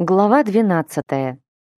Глава 12.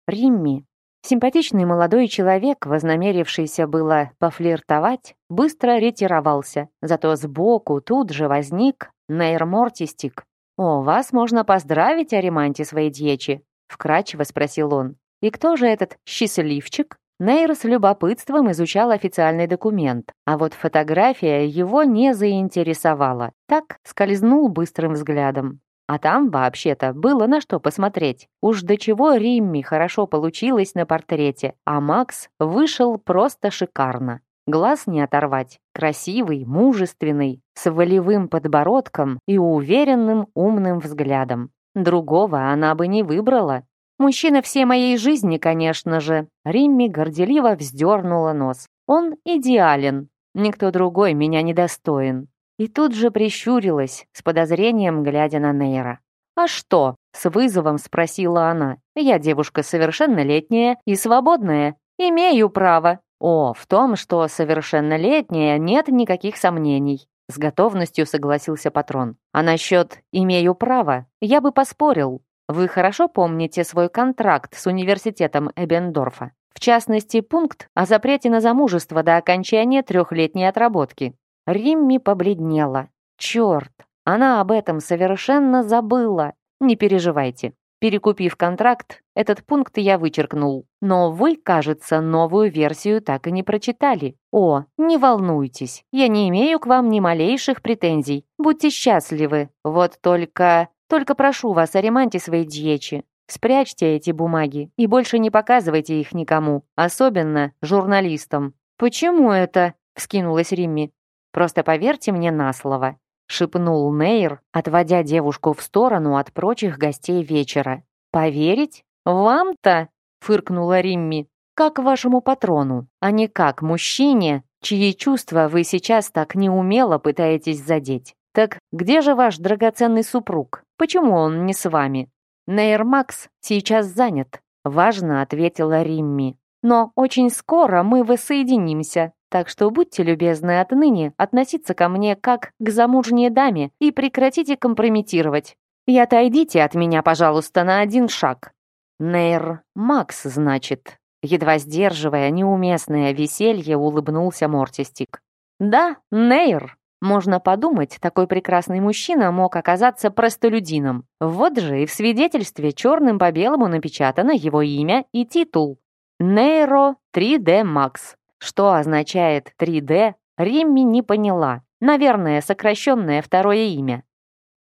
Римми. Симпатичный молодой человек, вознамерившийся было пофлиртовать, быстро ретировался, зато сбоку тут же возник нейрмортистик. «О, вас можно поздравить, Ариманти своей дьечи», — вкратчиво спросил он. «И кто же этот счастливчик?» Нейр с любопытством изучал официальный документ, а вот фотография его не заинтересовала. Так скользнул быстрым взглядом. А там, вообще-то, было на что посмотреть. Уж до чего Римми хорошо получилось на портрете, а Макс вышел просто шикарно. Глаз не оторвать. Красивый, мужественный, с волевым подбородком и уверенным умным взглядом. Другого она бы не выбрала. Мужчина всей моей жизни, конечно же. Римми горделиво вздернула нос. Он идеален. Никто другой меня недостоин и тут же прищурилась, с подозрением глядя на Нейра. «А что?» — с вызовом спросила она. «Я девушка совершеннолетняя и свободная. Имею право». «О, в том, что совершеннолетняя, нет никаких сомнений», — с готовностью согласился патрон. «А насчет «имею право» я бы поспорил. Вы хорошо помните свой контракт с университетом Эбендорфа? В частности, пункт о запрете на замужество до окончания трехлетней отработки. Римми побледнела. Черт, она об этом совершенно забыла. Не переживайте. Перекупив контракт, этот пункт я вычеркнул. Но вы, кажется, новую версию так и не прочитали. О, не волнуйтесь, я не имею к вам ни малейших претензий. Будьте счастливы. Вот только... Только прошу вас, о своей дьечи. Спрячьте эти бумаги и больше не показывайте их никому, особенно журналистам. «Почему это?» — вскинулась Римми. Просто поверьте мне на слово», — шепнул Нейр, отводя девушку в сторону от прочих гостей вечера. «Поверить? Вам-то?» — фыркнула Римми. «Как вашему патрону, а не как мужчине, чьи чувства вы сейчас так неумело пытаетесь задеть. Так где же ваш драгоценный супруг? Почему он не с вами?» «Нейр Макс сейчас занят», — важно ответила Римми. «Но очень скоро мы воссоединимся, так что будьте любезны отныне относиться ко мне как к замужней даме и прекратите компрометировать. И отойдите от меня, пожалуйста, на один шаг. Нейр Макс, значит. Едва сдерживая неуместное веселье, улыбнулся Мортистик. Да, Нейр. Можно подумать, такой прекрасный мужчина мог оказаться простолюдином. Вот же и в свидетельстве черным по белому напечатано его имя и титул. Нейро 3D Max. Что означает 3D, Римми не поняла. Наверное, сокращенное второе имя.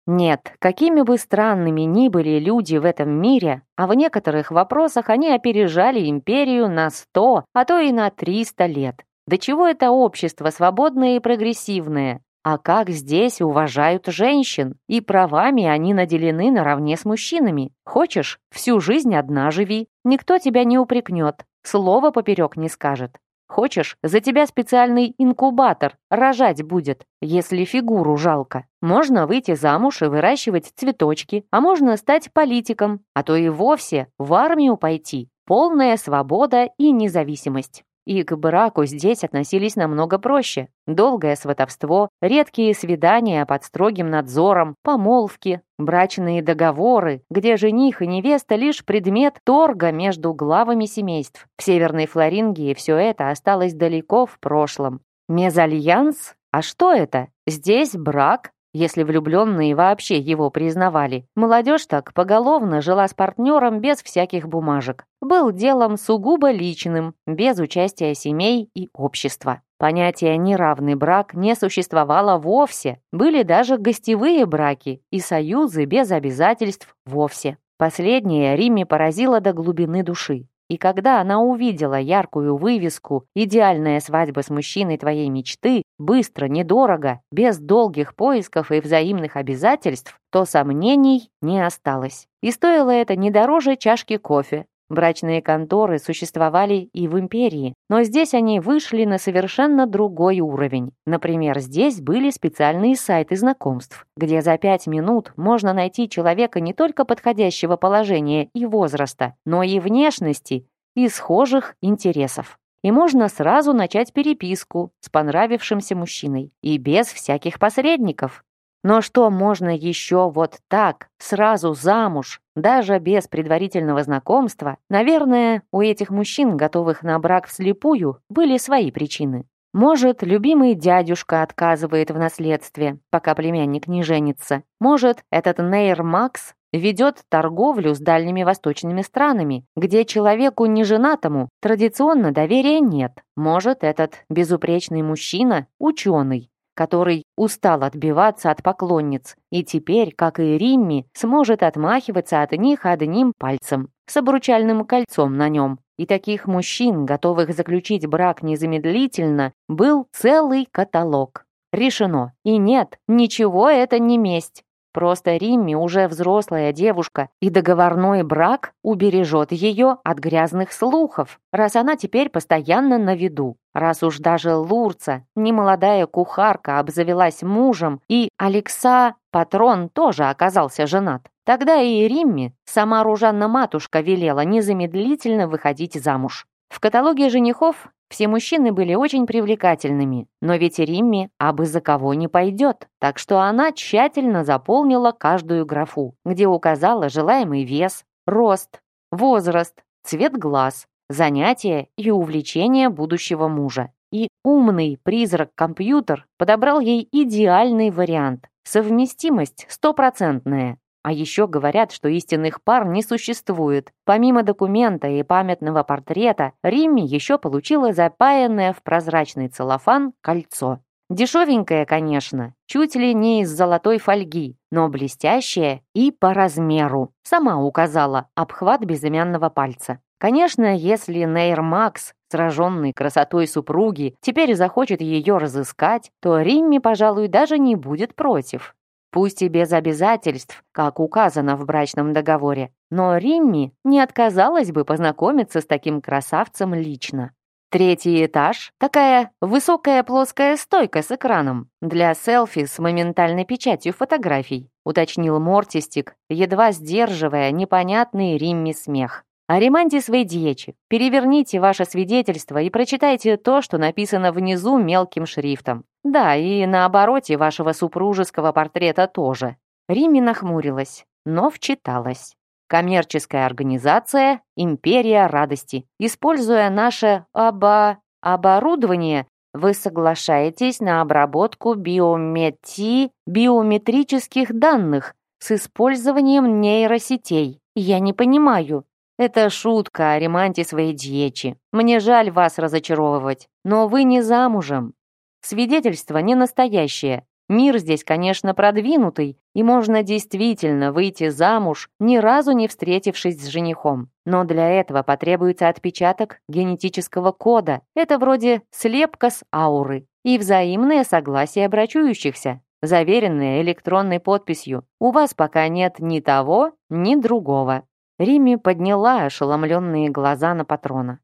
Нет, какими бы странными ни были люди в этом мире, а в некоторых вопросах они опережали империю на 100, а то и на 300 лет. До чего это общество свободное и прогрессивное? А как здесь уважают женщин? И правами они наделены наравне с мужчинами. Хочешь, всю жизнь одна живи. Никто тебя не упрекнет, слова поперек не скажет. Хочешь, за тебя специальный инкубатор рожать будет, если фигуру жалко. Можно выйти замуж и выращивать цветочки, а можно стать политиком, а то и вовсе в армию пойти. Полная свобода и независимость. И к браку здесь относились намного проще. Долгое сватовство, редкие свидания под строгим надзором, помолвки, брачные договоры, где жених и невеста лишь предмет торга между главами семейств. В Северной Флорингии все это осталось далеко в прошлом. Мезальянс? А что это? Здесь брак если влюбленные вообще его признавали. Молодежь так поголовно жила с партнером без всяких бумажек. Был делом сугубо личным, без участия семей и общества. Понятие «неравный брак» не существовало вовсе. Были даже гостевые браки и союзы без обязательств вовсе. Последнее Риме поразило до глубины души. И когда она увидела яркую вывеску «Идеальная свадьба с мужчиной твоей мечты», быстро, недорого, без долгих поисков и взаимных обязательств, то сомнений не осталось. И стоило это не дороже чашки кофе, Брачные конторы существовали и в империи, но здесь они вышли на совершенно другой уровень. Например, здесь были специальные сайты знакомств, где за пять минут можно найти человека не только подходящего положения и возраста, но и внешности и схожих интересов. И можно сразу начать переписку с понравившимся мужчиной. И без всяких посредников. Но что можно еще вот так, сразу замуж, даже без предварительного знакомства? Наверное, у этих мужчин, готовых на брак вслепую, были свои причины. Может, любимый дядюшка отказывает в наследстве, пока племянник не женится. Может, этот Нейр Макс ведет торговлю с дальними восточными странами, где человеку неженатому традиционно доверия нет. Может, этот безупречный мужчина – ученый, который устал отбиваться от поклонниц и теперь, как и Римми, сможет отмахиваться от них одним пальцем с обручальным кольцом на нем. И таких мужчин, готовых заключить брак незамедлительно, был целый каталог. Решено. И нет, ничего это не месть. Просто Римми уже взрослая девушка, и договорной брак убережет ее от грязных слухов, раз она теперь постоянно на виду. Раз уж даже Лурца, немолодая кухарка, обзавелась мужем, и Алекса, патрон, тоже оказался женат. Тогда и Римме сама Ружанна-матушка велела незамедлительно выходить замуж. В каталоге женихов все мужчины были очень привлекательными, но ведь Римме абы за кого не пойдет, так что она тщательно заполнила каждую графу, где указала желаемый вес, рост, возраст, цвет глаз, занятия и увлечения будущего мужа. И умный призрак-компьютер подобрал ей идеальный вариант. Совместимость стопроцентная. А еще говорят, что истинных пар не существует. Помимо документа и памятного портрета, Римми еще получила запаянное в прозрачный целлофан кольцо. Дешевенькое, конечно, чуть ли не из золотой фольги, но блестящее и по размеру. Сама указала обхват безымянного пальца. Конечно, если Нейр Макс, сраженный красотой супруги, теперь захочет ее разыскать, то Римми, пожалуй, даже не будет против. Пусть и без обязательств, как указано в брачном договоре, но Римми не отказалась бы познакомиться с таким красавцем лично. Третий этаж — такая высокая плоская стойка с экраном для селфи с моментальной печатью фотографий, уточнил Мортистик, едва сдерживая непонятный Римми смех. Аримантис Вейдьечи, переверните ваше свидетельство и прочитайте то, что написано внизу мелким шрифтом. Да, и на обороте вашего супружеского портрета тоже. Римми нахмурилась, но вчиталась. Коммерческая организация «Империя радости». Используя наше оба... оборудование, вы соглашаетесь на обработку биомети... биометрических данных с использованием нейросетей. Я не понимаю, это шутка о ремонте своей дьечи. Мне жаль вас разочаровывать, но вы не замужем. Свидетельство не настоящее. Мир здесь, конечно, продвинутый, и можно действительно выйти замуж, ни разу не встретившись с женихом. Но для этого потребуется отпечаток генетического кода. Это вроде слепка с ауры. И взаимное согласие брачующихся, заверенное электронной подписью. У вас пока нет ни того, ни другого. Римми подняла ошеломленные глаза на патрона.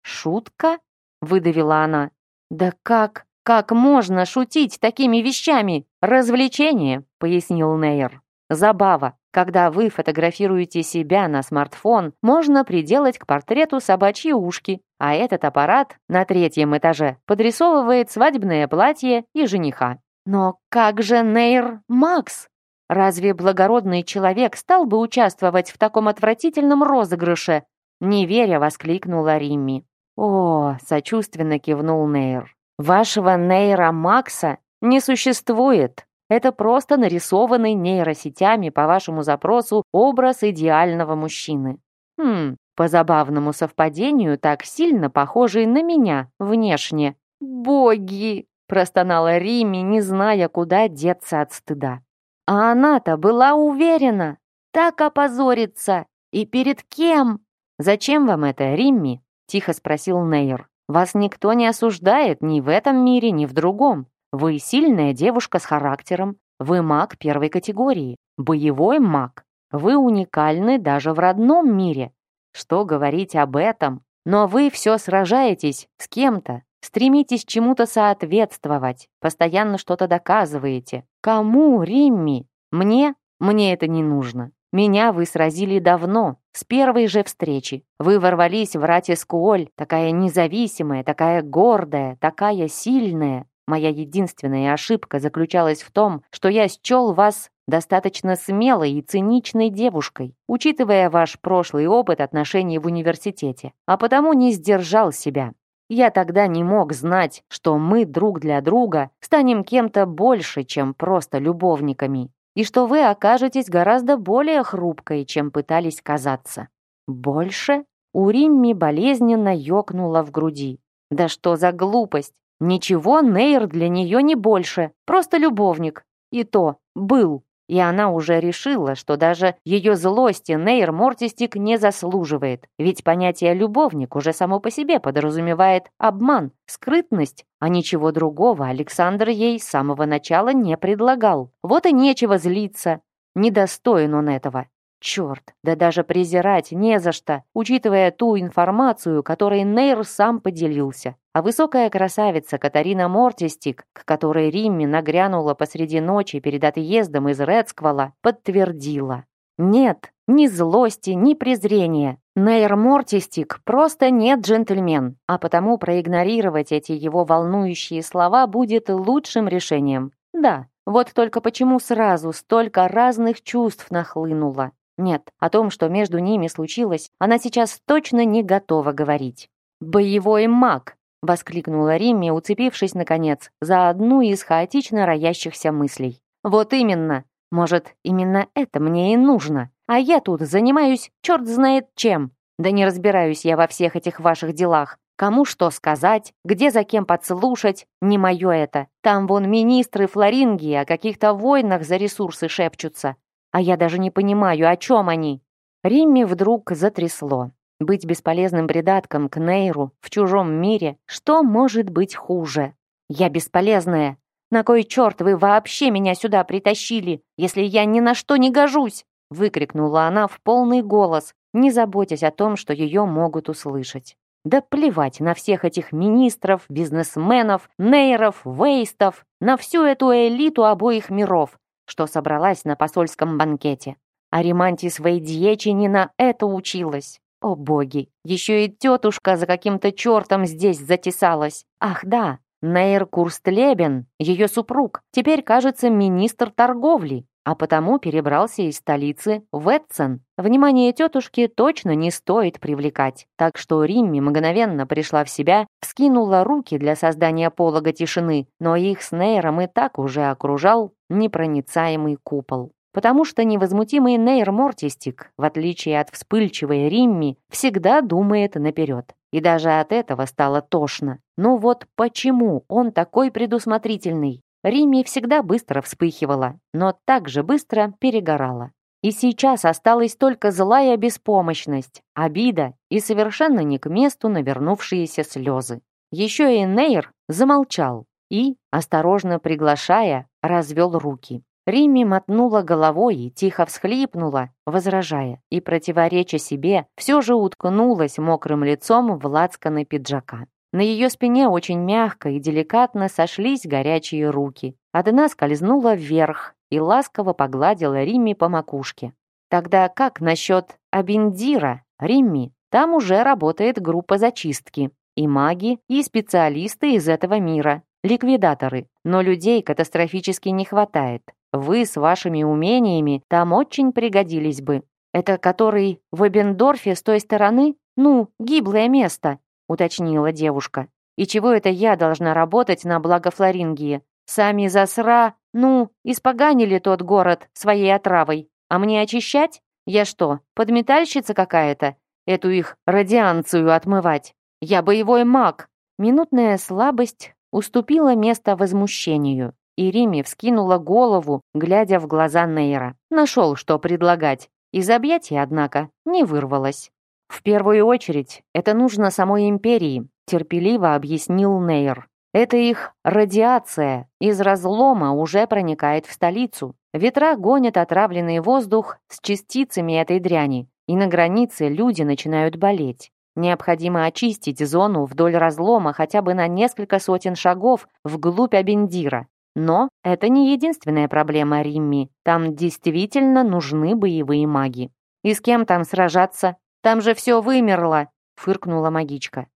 «Шутка?» — выдавила она. «Да как? Как можно шутить такими вещами? Развлечение!» — пояснил Нейр. «Забава. Когда вы фотографируете себя на смартфон, можно приделать к портрету собачьи ушки, а этот аппарат на третьем этаже подрисовывает свадебное платье и жениха. Но как же Нейр Макс? Разве благородный человек стал бы участвовать в таком отвратительном розыгрыше? Не веря, воскликнула Римми. О, сочувственно кивнул Нейр. Вашего Нейра Макса не существует. Это просто нарисованный нейросетями по вашему запросу образ идеального мужчины. Хм, по забавному совпадению, так сильно похожий на меня внешне. «Боги!» – простонала Римми, не зная, куда деться от стыда. А она-то была уверена. Так опозориться. И перед кем? «Зачем вам это, Римми?» — тихо спросил Нейр. «Вас никто не осуждает ни в этом мире, ни в другом. Вы сильная девушка с характером. Вы маг первой категории. Боевой маг. Вы уникальны даже в родном мире. Что говорить об этом? Но вы все сражаетесь с кем-то, Стремитесь чему-то соответствовать, постоянно что-то доказываете. Кому, Римми? Мне? Мне это не нужно. Меня вы сразили давно, с первой же встречи. Вы ворвались в Ратискуоль, такая независимая, такая гордая, такая сильная. Моя единственная ошибка заключалась в том, что я счел вас достаточно смелой и циничной девушкой, учитывая ваш прошлый опыт отношений в университете, а потому не сдержал себя. Я тогда не мог знать, что мы друг для друга станем кем-то больше, чем просто любовниками, и что вы окажетесь гораздо более хрупкой, чем пытались казаться. Больше? У Римми болезненно ёкнуло в груди. Да что за глупость? Ничего Нейр для нее не больше, просто любовник. И то, был. И она уже решила, что даже ее злости Нейр Мортистик не заслуживает, ведь понятие «любовник» уже само по себе подразумевает обман, скрытность, а ничего другого Александр ей с самого начала не предлагал. Вот и нечего злиться. Недостоин он этого. Черт, да даже презирать не за что, учитывая ту информацию, которой Нейр сам поделился. А высокая красавица Катарина Мортистик, к которой Римми нагрянула посреди ночи перед отъездом из Редсквала, подтвердила. Нет, ни злости, ни презрения. Нейр Мортистик просто нет джентльмен, а потому проигнорировать эти его волнующие слова будет лучшим решением. Да, вот только почему сразу столько разных чувств нахлынуло. Нет, о том, что между ними случилось, она сейчас точно не готова говорить. «Боевой маг!» — воскликнула Римми, уцепившись, наконец, за одну из хаотично роящихся мыслей. «Вот именно! Может, именно это мне и нужно? А я тут занимаюсь черт знает чем. Да не разбираюсь я во всех этих ваших делах. Кому что сказать, где за кем подслушать, не мое это. Там вон министры Флорингии о каких-то войнах за ресурсы шепчутся. А я даже не понимаю, о чем они. Римме вдруг затрясло. Быть бесполезным придатком к Нейру в чужом мире, что может быть хуже? Я бесполезная. На кой черт вы вообще меня сюда притащили, если я ни на что не гожусь? Выкрикнула она в полный голос, не заботясь о том, что ее могут услышать. Да плевать на всех этих министров, бизнесменов, нейров, вейстов, на всю эту элиту обоих миров что собралась на посольском банкете. А Римантис Вейдьечи не на это училась. О боги, еще и тетушка за каким-то чертом здесь затесалась. Ах да, Нейр Курстлебен, ее супруг, теперь, кажется, министр торговли, а потому перебрался из столицы в Эдсен. Внимание тетушки точно не стоит привлекать, так что Римми мгновенно пришла в себя, вскинула руки для создания полога тишины, но их с Нейром и так уже окружал непроницаемый купол. Потому что невозмутимый Нейр Мортистик, в отличие от вспыльчивой Римми, всегда думает наперед. И даже от этого стало тошно. Но вот почему он такой предусмотрительный? Римми всегда быстро вспыхивала, но также быстро перегорала. И сейчас осталась только злая беспомощность, обида и совершенно не к месту навернувшиеся слезы. Еще и Нейр замолчал и, осторожно приглашая, развел руки. Римми мотнула головой и тихо всхлипнула, возражая, и, противореча себе, все же уткнулась мокрым лицом в лацканы пиджака. На ее спине очень мягко и деликатно сошлись горячие руки. Одна скользнула вверх и ласково погладила Римми по макушке. Тогда как насчет Абиндира, Римми? Там уже работает группа зачистки. И маги, и специалисты из этого мира, ликвидаторы. Но людей катастрофически не хватает. Вы с вашими умениями там очень пригодились бы. Это который в Эбендорфе с той стороны? Ну, гиблое место уточнила девушка. «И чего это я должна работать на благо Флорингии? Сами засра, ну, испоганили тот город своей отравой. А мне очищать? Я что, подметальщица какая-то? Эту их радианцию отмывать? Я боевой маг!» Минутная слабость уступила место возмущению, и Рими вскинула голову, глядя в глаза Нейра. Нашел, что предлагать. Из объятий, однако, не вырвалась. «В первую очередь, это нужно самой империи», терпеливо объяснил Нейр. «Это их радиация из разлома уже проникает в столицу. Ветра гонят отравленный воздух с частицами этой дряни, и на границе люди начинают болеть. Необходимо очистить зону вдоль разлома хотя бы на несколько сотен шагов вглубь Абендира. Но это не единственная проблема Римми. Там действительно нужны боевые маги. И с кем там сражаться? Там же все вымерло!» — фыркнула магичка.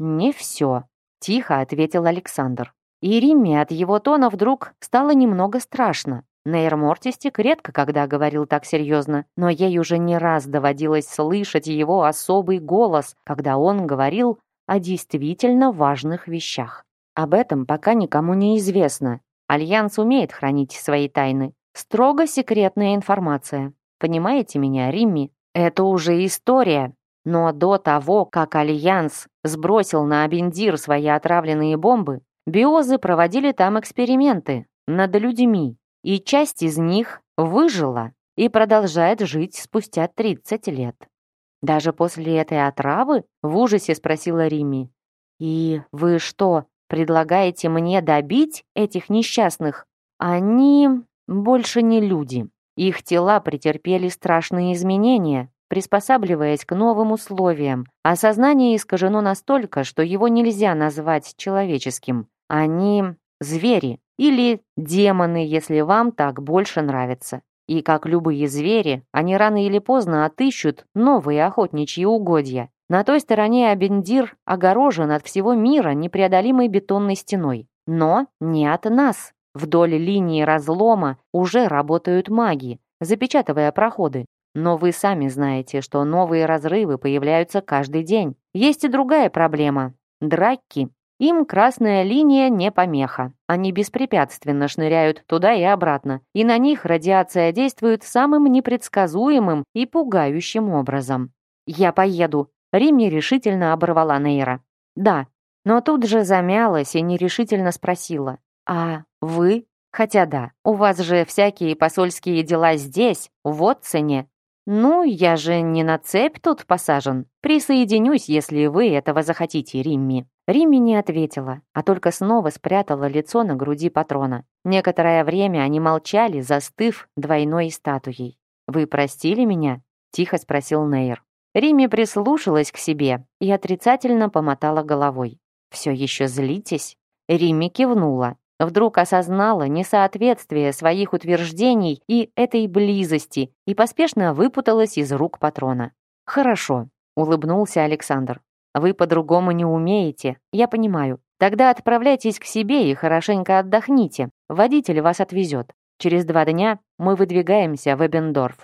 «Не все», — тихо ответил Александр. И Римме от его тона вдруг стало немного страшно. Нейр Мортистик редко когда говорил так серьезно, но ей уже не раз доводилось слышать его особый голос, когда он говорил о действительно важных вещах. Об этом пока никому не известно. Альянс умеет хранить свои тайны. Строго секретная информация. Понимаете меня, Римми? Это уже история. Но до того, как Альянс сбросил на Абендир свои отравленные бомбы, биозы проводили там эксперименты над людьми, и часть из них выжила и продолжает жить спустя 30 лет. Даже после этой отравы? В ужасе спросила Римми. И вы что, предлагаете мне добить этих несчастных? Они больше не люди. Их тела претерпели страшные изменения, приспосабливаясь к новым условиям, а сознание искажено настолько, что его нельзя назвать человеческим. Они звери или демоны, если вам так больше нравится. И как любые звери, они рано или поздно отыщут новые охотничьи угодья. На той стороне Абендир огорожен от всего мира непреодолимой бетонной стеной. Но не от нас. Вдоль линии разлома уже работают маги, запечатывая проходы. Но вы сами знаете, что новые разрывы появляются каждый день. Есть и другая проблема – драки. Им красная линия не помеха. Они беспрепятственно шныряют туда и обратно, и на них радиация действует самым непредсказуемым и пугающим образом. «Я поеду», — Римми решительно оборвала Нейра. «Да». Но тут же замялась и нерешительно спросила. «А вы?» «Хотя да, у вас же всякие посольские дела здесь, в Отцене. Ну, я же не на цепь тут посажен. Присоединюсь, если вы этого захотите, Римми». Римми не ответила, а только снова спрятала лицо на груди патрона. Некоторое время они молчали, застыв двойной статуей. «Вы простили меня?» — тихо спросил Нейр. Римми прислушалась к себе и отрицательно помотала головой. «Все еще злитесь?» Римми кивнула. Вдруг осознала несоответствие своих утверждений и этой близости и поспешно выпуталась из рук патрона. «Хорошо», — улыбнулся Александр. Вы по-другому не умеете, я понимаю. Тогда отправляйтесь к себе и хорошенько отдохните. Водитель вас отвезет. Через два дня мы выдвигаемся в Эбендорф.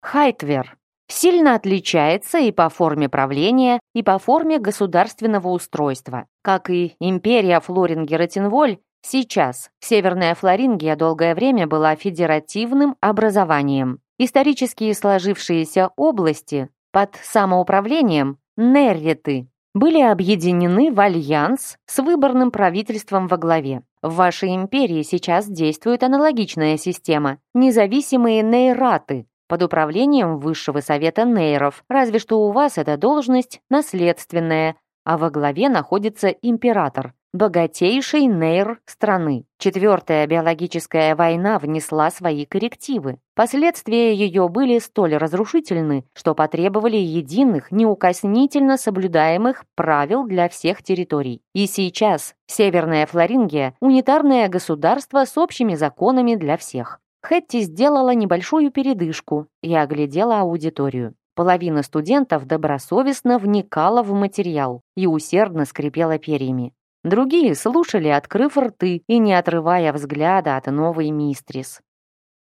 Хайтвер сильно отличается и по форме правления, и по форме государственного устройства. Как и империя Флорингера-Тинволь, сейчас Северная Флорингия долгое время была федеративным образованием. Исторически сложившиеся области под самоуправлением Нерриты были объединены в альянс с выборным правительством во главе. В вашей империи сейчас действует аналогичная система – независимые нейраты под управлением Высшего Совета Нейров, разве что у вас эта должность наследственная, а во главе находится император, богатейший нейр страны. Четвертая биологическая война внесла свои коррективы. Последствия ее были столь разрушительны, что потребовали единых, неукоснительно соблюдаемых правил для всех территорий. И сейчас Северная Флорингия – унитарное государство с общими законами для всех. Хэтти сделала небольшую передышку и оглядела аудиторию. Половина студентов добросовестно вникала в материал и усердно скрипела перьями. Другие слушали, открыв рты и не отрывая взгляда от новой мистрис.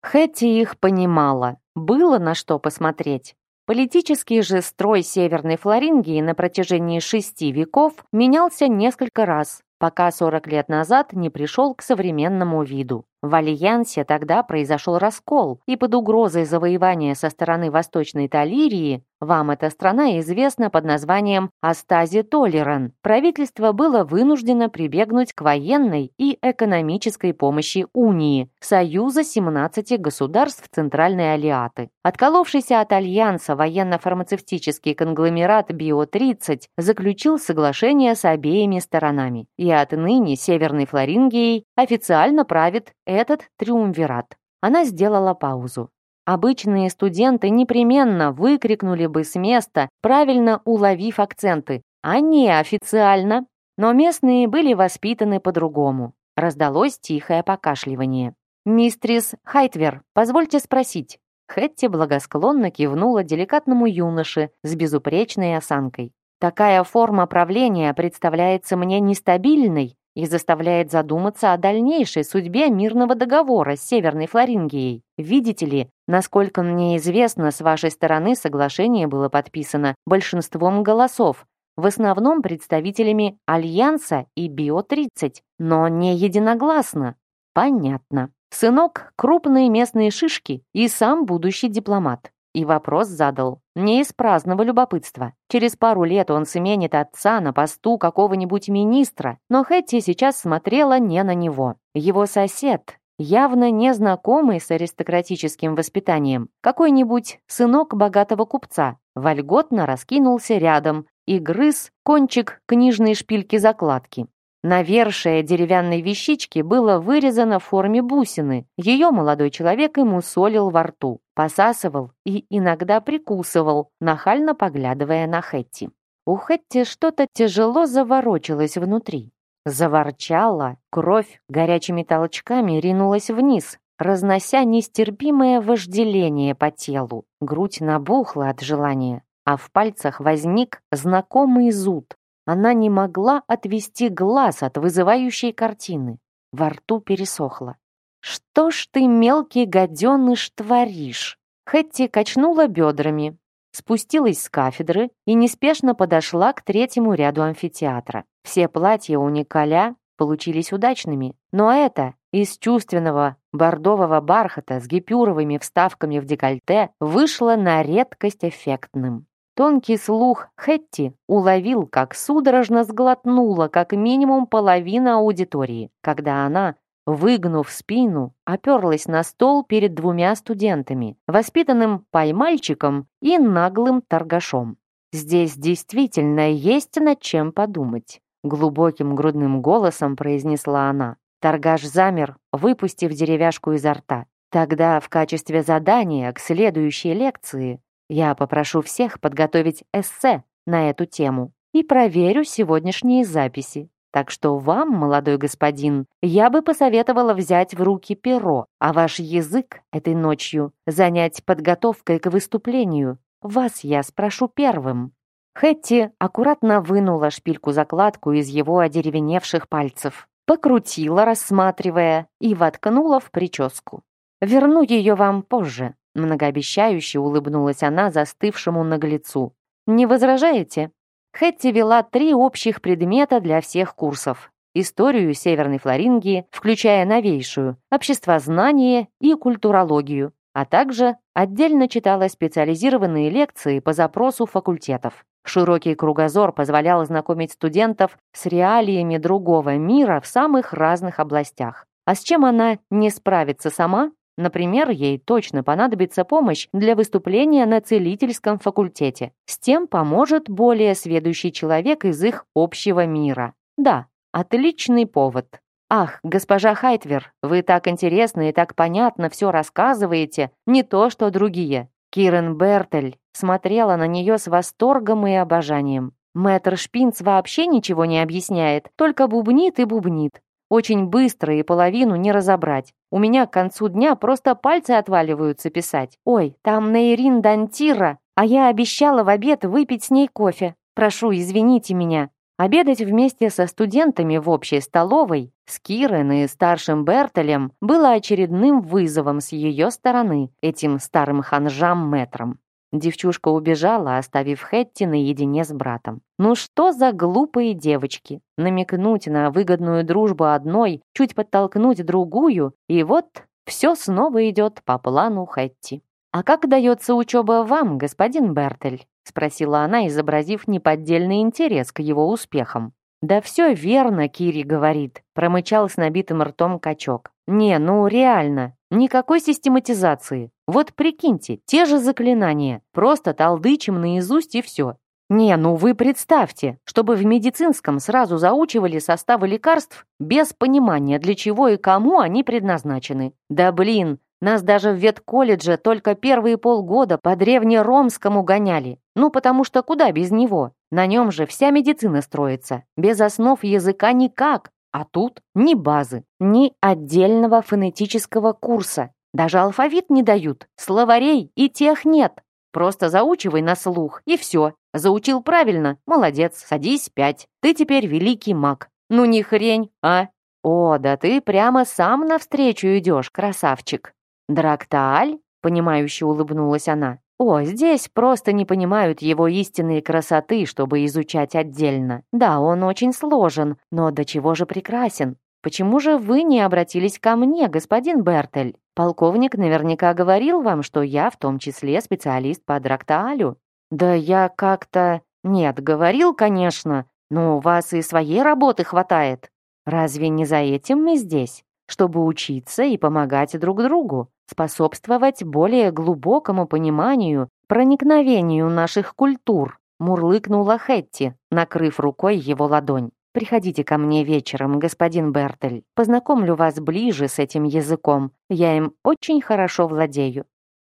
Хэтти их понимала, было на что посмотреть. Политический же строй Северной Флорингии на протяжении шести веков менялся несколько раз, пока 40 лет назад не пришел к современному виду. В Альянсе тогда произошел раскол, и под угрозой завоевания со стороны Восточной Талирии, вам эта страна известна под названием Астази Толеран, правительство было вынуждено прибегнуть к военной и экономической помощи Унии, союза 17 государств Центральной Алиаты. Отколовшийся от Альянса военно-фармацевтический конгломерат Био-30 заключил соглашение с обеими сторонами, и отныне Северной Флорингией официально правит этот триумвират. Она сделала паузу. Обычные студенты непременно выкрикнули бы с места, правильно уловив акценты, а не официально. Но местные были воспитаны по-другому. Раздалось тихое покашливание. «Мистрис Хайтвер, позвольте спросить». Хэтти благосклонно кивнула деликатному юноше с безупречной осанкой. Такая форма правления представляется мне нестабильной и заставляет задуматься о дальнейшей судьбе мирного договора с Северной Флорингией. Видите ли, насколько мне известно, с вашей стороны соглашение было подписано большинством голосов, в основном представителями Альянса и Био-30, но не единогласно. Понятно. Сынок — крупные местные шишки и сам будущий дипломат. И вопрос задал не из праздного любопытства. Через пару лет он сменит отца на посту какого-нибудь министра, но Хэтти сейчас смотрела не на него. Его сосед, явно незнакомый с аристократическим воспитанием, какой-нибудь сынок богатого купца, вольготно раскинулся рядом и грыз кончик книжной шпильки закладки. Навершие деревянной вещички было вырезано в форме бусины. Ее молодой человек ему солил во рту, посасывал и иногда прикусывал, нахально поглядывая на Хэтти. У Хэтти что-то тяжело заворочилось внутри. Заворчала, кровь горячими толчками ринулась вниз, разнося нестерпимое вожделение по телу. Грудь набухла от желания, а в пальцах возник знакомый зуд. Она не могла отвести глаз от вызывающей картины. Во рту пересохло. «Что ж ты, мелкий гаденыш, творишь?» Хэтти качнула бедрами, спустилась с кафедры и неспешно подошла к третьему ряду амфитеатра. Все платья у Николя получились удачными, но это из чувственного бордового бархата с гипюровыми вставками в декольте вышло на редкость эффектным. Тонкий слух Хетти уловил, как судорожно сглотнула как минимум половина аудитории, когда она, выгнув спину, оперлась на стол перед двумя студентами, воспитанным поймальчиком и наглым торгашом. Здесь действительно есть над чем подумать. Глубоким грудным голосом произнесла она. Торгаш замер, выпустив деревяшку изо рта. Тогда в качестве задания к следующей лекции я попрошу всех подготовить эссе на эту тему и проверю сегодняшние записи. Так что вам, молодой господин, я бы посоветовала взять в руки перо, а ваш язык этой ночью занять подготовкой к выступлению. Вас я спрошу первым». Хэтти аккуратно вынула шпильку-закладку из его одеревеневших пальцев, покрутила, рассматривая, и воткнула в прическу. «Верну ее вам позже. Многообещающе улыбнулась она застывшему наглецу. «Не возражаете?» Хэтти вела три общих предмета для всех курсов. Историю Северной Флорингии, включая новейшую, обществознание и культурологию, а также отдельно читала специализированные лекции по запросу факультетов. Широкий кругозор позволял знакомить студентов с реалиями другого мира в самых разных областях. А с чем она не справится сама, Например, ей точно понадобится помощь для выступления на целительском факультете. С тем поможет более сведущий человек из их общего мира. Да, отличный повод. Ах, госпожа Хайтвер, вы так интересно и так понятно все рассказываете, не то что другие. Кирен Бертель смотрела на нее с восторгом и обожанием. Мэтр Шпинц вообще ничего не объясняет, только бубнит и бубнит. Очень быстро и половину не разобрать. У меня к концу дня просто пальцы отваливаются писать. Ой, там Нейрин Дантира, а я обещала в обед выпить с ней кофе. Прошу, извините меня. Обедать вместе со студентами в общей столовой с Кирен и старшим Бертелем было очередным вызовом с ее стороны, этим старым ханжам-мэтром. Девчушка убежала, оставив Хэтти наедине с братом. Ну что за глупые девочки? Намекнуть на выгодную дружбу одной, чуть подтолкнуть другую, и вот все снова идет по плану Хэтти. «А как дается учеба вам, господин Бертель?» спросила она, изобразив неподдельный интерес к его успехам. «Да все верно, Кири говорит», промычал с набитым ртом качок. «Не, ну реально, никакой систематизации. Вот прикиньте, те же заклинания, просто толдычим наизусть и все. Не, ну вы представьте, чтобы в медицинском сразу заучивали составы лекарств без понимания, для чего и кому они предназначены. Да блин, нас даже в ветколледже только первые полгода по древнеромскому гоняли. Ну, потому что куда без него? На нем же вся медицина строится. Без основ языка никак. А тут ни базы, ни отдельного фонетического курса. Даже алфавит не дают, словарей и тех нет. Просто заучивай на слух, и все. Заучил правильно? Молодец, садись пять. Ты теперь великий маг. Ну не хрень, а? О, да ты прямо сам навстречу идешь, красавчик. Драктааль? Понимающе улыбнулась она. О, здесь просто не понимают его истинные красоты, чтобы изучать отдельно. Да, он очень сложен, но до чего же прекрасен. Почему же вы не обратились ко мне, господин Бертель? Полковник наверняка говорил вам, что я в том числе специалист по драктаалю. Да я как-то... Нет, говорил, конечно, но у вас и своей работы хватает. Разве не за этим мы здесь? Чтобы учиться и помогать друг другу способствовать более глубокому пониманию, проникновению наших культур, мурлыкнула Хетти, накрыв рукой его ладонь. «Приходите ко мне вечером, господин Бертель. Познакомлю вас ближе с этим языком. Я им очень хорошо владею».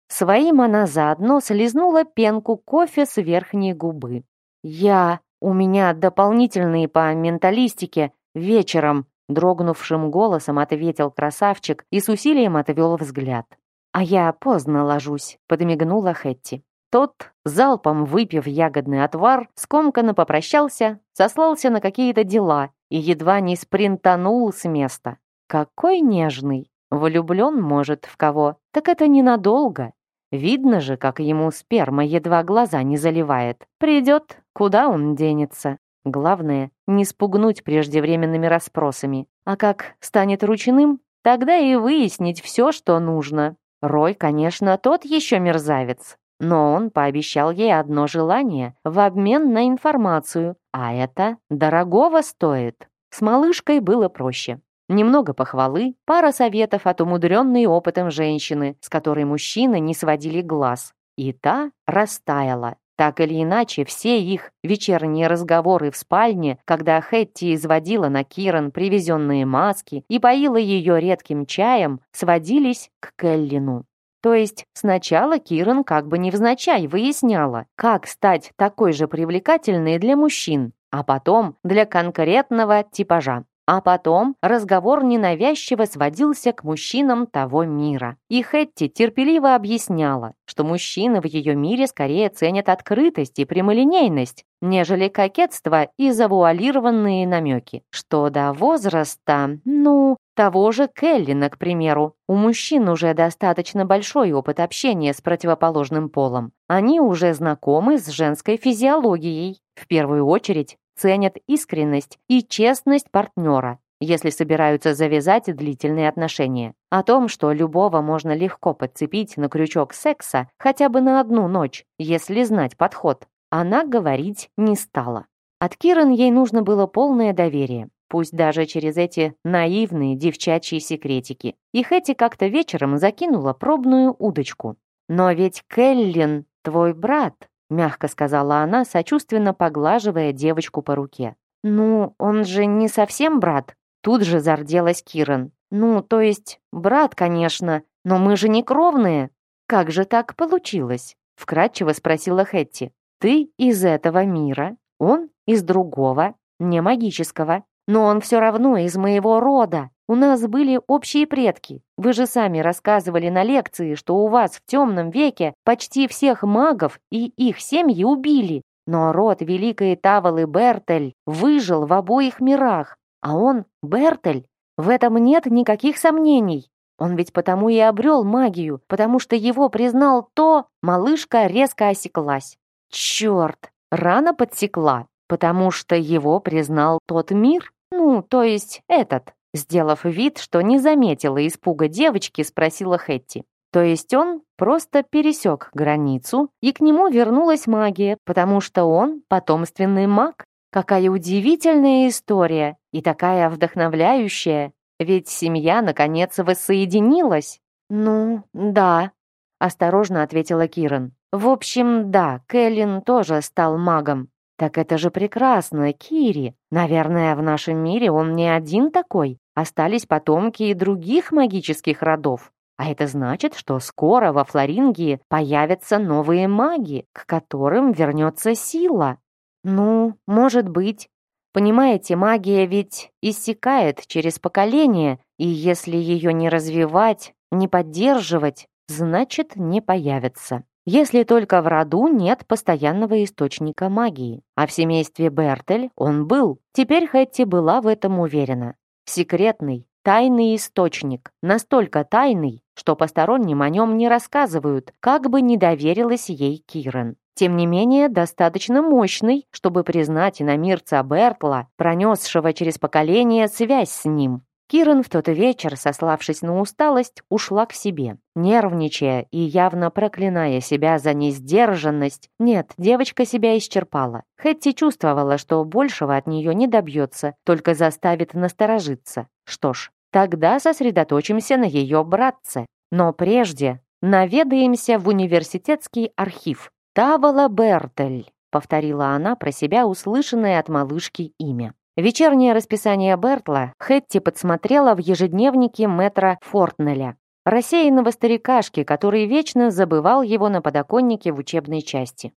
Своим она заодно слезнула пенку кофе с верхней губы. «Я... У меня дополнительные по менталистике. Вечером. Дрогнувшим голосом ответил красавчик и с усилием отвел взгляд. «А я поздно ложусь», — подмигнула Хетти. Тот, залпом выпив ягодный отвар, скомканно попрощался, сослался на какие-то дела и едва не спринтанул с места. Какой нежный! Влюблен, может, в кого? Так это ненадолго. Видно же, как ему сперма едва глаза не заливает. Придет, куда он денется? Главное, не спугнуть преждевременными расспросами. А как станет ручным, тогда и выяснить все, что нужно. Рой, конечно, тот еще мерзавец. Но он пообещал ей одно желание в обмен на информацию, а это дорогого стоит. С малышкой было проще. Немного похвалы, пара советов от умудренной опытом женщины, с которой мужчины не сводили глаз. И та растаяла, так или иначе, все их вечерние разговоры в спальне, когда Хэтти изводила на Киран привезенные маски и поила ее редким чаем, сводились к Келлину. То есть сначала Киран как бы невзначай выясняла, как стать такой же привлекательной для мужчин, а потом для конкретного типажа. А потом разговор ненавязчиво сводился к мужчинам того мира. И Хетти терпеливо объясняла, что мужчины в ее мире скорее ценят открытость и прямолинейность, нежели кокетство и завуалированные намеки. Что до возраста, ну, того же Келлина, к примеру. У мужчин уже достаточно большой опыт общения с противоположным полом. Они уже знакомы с женской физиологией. В первую очередь ценят искренность и честность партнера, если собираются завязать длительные отношения. О том, что любого можно легко подцепить на крючок секса хотя бы на одну ночь, если знать подход, она говорить не стала. От Киран ей нужно было полное доверие, пусть даже через эти наивные девчачьи секретики. И Хэти как-то вечером закинула пробную удочку. «Но ведь Келлин твой брат», мягко сказала она, сочувственно поглаживая девочку по руке. «Ну, он же не совсем брат», тут же зарделась Киран. «Ну, то есть, брат, конечно, но мы же не кровные». «Как же так получилось?» вкратчиво спросила Хэтти. «Ты из этого мира, он из другого, не магического, но он все равно из моего рода. У нас были общие предки. Вы же сами рассказывали на лекции, что у вас в темном веке почти всех магов и их семьи убили. Но род великой Тавалы Бертель выжил в обоих мирах. А он, Бертель, в этом нет никаких сомнений. Он ведь потому и обрел магию, потому что его признал то, малышка резко осеклась. Черт, рано подсекла, потому что его признал тот мир? Ну, то есть этот. Сделав вид, что не заметила испуга девочки, спросила Хэтти. То есть он просто пересек границу, и к нему вернулась магия, потому что он потомственный маг. Какая удивительная история и такая вдохновляющая. Ведь семья, наконец, воссоединилась. «Ну, да», — осторожно ответила Киран. «В общем, да, Кэллин тоже стал магом. Так это же прекрасно, Кири. Наверное, в нашем мире он не один такой. Остались потомки и других магических родов. А это значит, что скоро во Флорингии появятся новые маги, к которым вернется сила. Ну, может быть. Понимаете, магия ведь иссякает через поколение, и если ее не развивать, не поддерживать, значит, не появится. Если только в роду нет постоянного источника магии. А в семействе Бертель он был. Теперь Хэтти была в этом уверена. Секретный, тайный источник, настолько тайный, что посторонним о нем не рассказывают, как бы не доверилась ей Кирен. Тем не менее, достаточно мощный, чтобы признать иномирца Бертла, пронесшего через поколение связь с ним. Кирен в тот вечер, сославшись на усталость, ушла к себе. Нервничая и явно проклиная себя за несдержанность, нет, девочка себя исчерпала. Хэтти чувствовала, что большего от нее не добьется, только заставит насторожиться. Что ж, тогда сосредоточимся на ее братце. Но прежде наведаемся в университетский архив. Тавала Бертель, повторила она про себя услышанное от малышки имя. Вечернее расписание Бертла Хэтти подсмотрела в ежедневнике мэтра Фортнеля, рассеянного старикашки, который вечно забывал его на подоконнике в учебной части.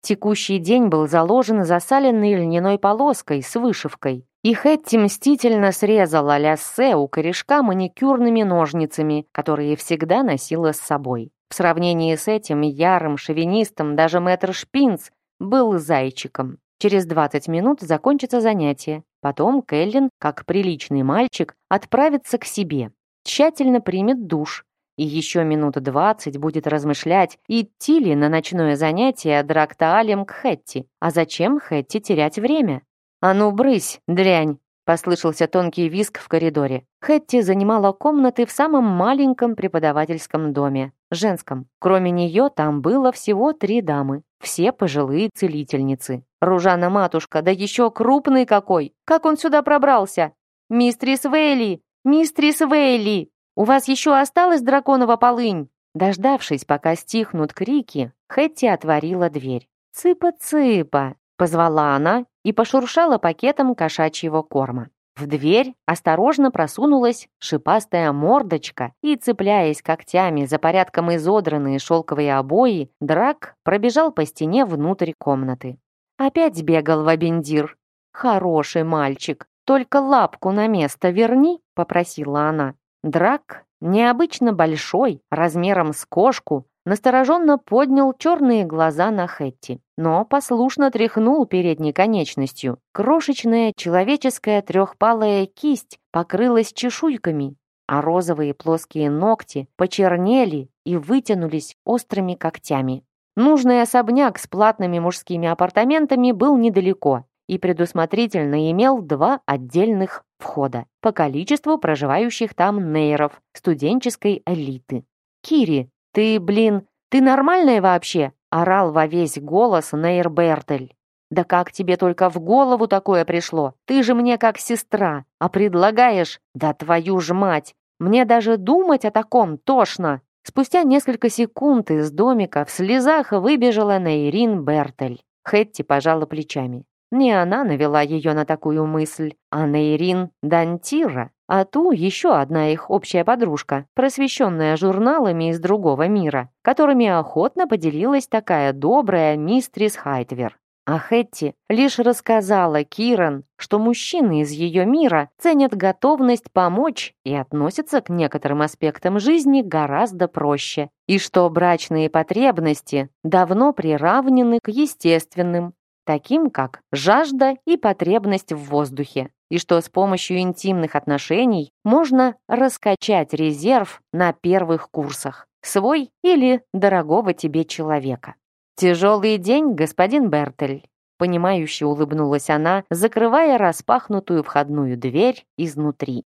Текущий день был заложен засаленной льняной полоской с вышивкой, и Хэтти мстительно срезала ляссе у корешка маникюрными ножницами, которые всегда носила с собой. В сравнении с этим ярым шовинистом даже мэтр Шпинц был зайчиком. Через 20 минут закончится занятие. Потом Келлин, как приличный мальчик, отправится к себе. Тщательно примет душ. И еще минут двадцать будет размышлять, идти ли на ночное занятие Драктаалем к Хэтти. А зачем Хэтти терять время? «А ну, брысь, дрянь!» Послышался тонкий виск в коридоре. Хэтти занимала комнаты в самом маленьком преподавательском доме, женском. Кроме нее там было всего три дамы, все пожилые целительницы. Ружана-матушка, да еще крупный какой! Как он сюда пробрался? Мистрис Вейли! Мистрис Вейли! У вас еще осталась драконова полынь?» Дождавшись, пока стихнут крики, Хэтти отворила дверь. «Цыпа-цыпа!» — позвала она и пошуршала пакетом кошачьего корма. В дверь осторожно просунулась шипастая мордочка и, цепляясь когтями за порядком изодранные шелковые обои, драк пробежал по стене внутрь комнаты. Опять бегал в Абендир. «Хороший мальчик, только лапку на место верни», — попросила она. Драк, необычно большой, размером с кошку, настороженно поднял черные глаза на Хэтти, но послушно тряхнул передней конечностью. Крошечная человеческая трехпалая кисть покрылась чешуйками, а розовые плоские ногти почернели и вытянулись острыми когтями. Нужный особняк с платными мужскими апартаментами был недалеко и предусмотрительно имел два отдельных входа по количеству проживающих там нейров студенческой элиты. «Кири, «Ты, блин, ты нормальная вообще?» — орал во весь голос Нейр Бертель. «Да как тебе только в голову такое пришло? Ты же мне как сестра, а предлагаешь? Да твою ж мать! Мне даже думать о таком тошно!» Спустя несколько секунд из домика в слезах выбежала Нейрин Бертель. Хэтти пожала плечами. Не она навела ее на такую мысль, а Нейрин Дантира а ту еще одна их общая подружка, просвещенная журналами из другого мира, которыми охотно поделилась такая добрая мистрис Хайтвер. А Хэтти лишь рассказала Киран, что мужчины из ее мира ценят готовность помочь и относятся к некоторым аспектам жизни гораздо проще, и что брачные потребности давно приравнены к естественным, таким как жажда и потребность в воздухе и что с помощью интимных отношений можно раскачать резерв на первых курсах, свой или дорогого тебе человека. «Тяжелый день, господин Бертель», понимающе улыбнулась она, закрывая распахнутую входную дверь изнутри.